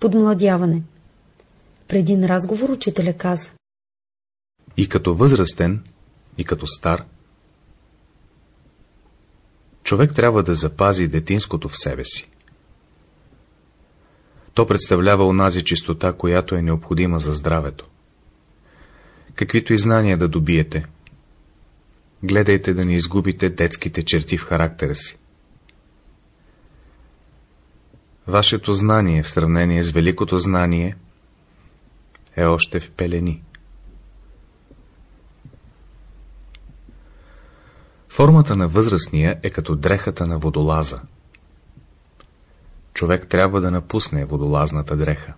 Подмладяване Преди разговор учителя каза И като възрастен, и като стар, човек трябва да запази детинското в себе си. То представлява онази чистота, която е необходима за здравето. Каквито и знания да добиете, гледайте да не изгубите детските черти в характера си. Вашето знание в сравнение с великото знание е още в пелени. Формата на възрастния е като дрехата на водолаза. Човек трябва да напусне водолазната дреха.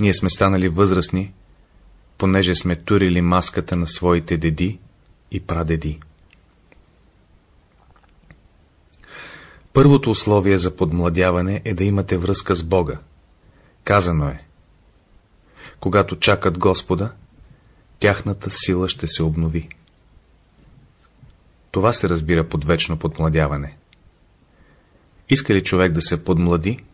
Ние сме станали възрастни, понеже сме турили маската на своите деди и прадеди. Първото условие за подмладяване е да имате връзка с Бога. Казано е. Когато чакат Господа, тяхната сила ще се обнови. Това се разбира под вечно подмладяване. Иска ли човек да се подмлади?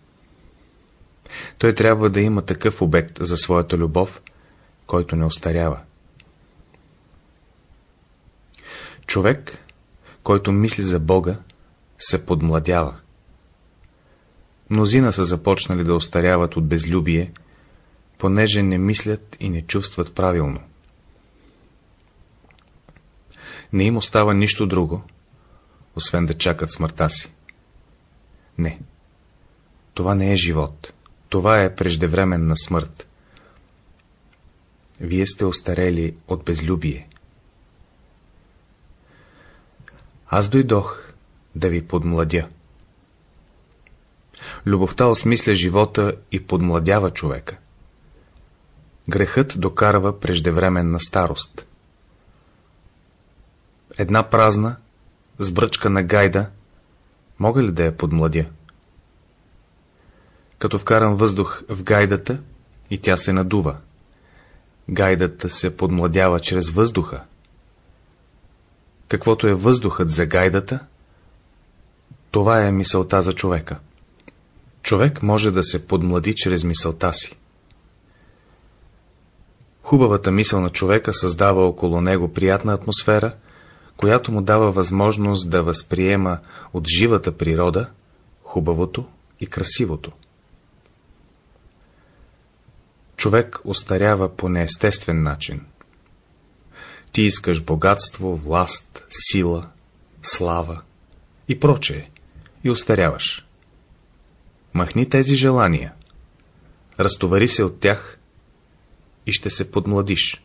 Той трябва да има такъв обект за своята любов, който не остарява. Човек, който мисли за Бога, се подмладява. Мнозина са започнали да остаряват от безлюбие, понеже не мислят и не чувстват правилно. Не им остава нищо друго, освен да чакат смъртта си. Не. Това не е живот. Това е преждевременна смърт. Вие сте остарели от безлюбие. Аз дойдох да ви подмладя. Любовта осмисля живота и подмладява човека. Грехът докарва преждевременна старост. Една празна, сбръчкана гайда, мога ли да я подмладя? Като вкарам въздух в гайдата и тя се надува. Гайдата се подмладява чрез въздуха. Каквото е въздухът за гайдата, това е мисълта за човека. Човек може да се подмлади чрез мисълта си. Хубавата мисъл на човека създава около него приятна атмосфера, която му дава възможност да възприема от живата природа хубавото и красивото. Човек остарява по неестествен начин. Ти искаш богатство, власт, сила, слава и прочее, и остаряваш. Махни тези желания, разтовари се от тях и ще се подмладиш.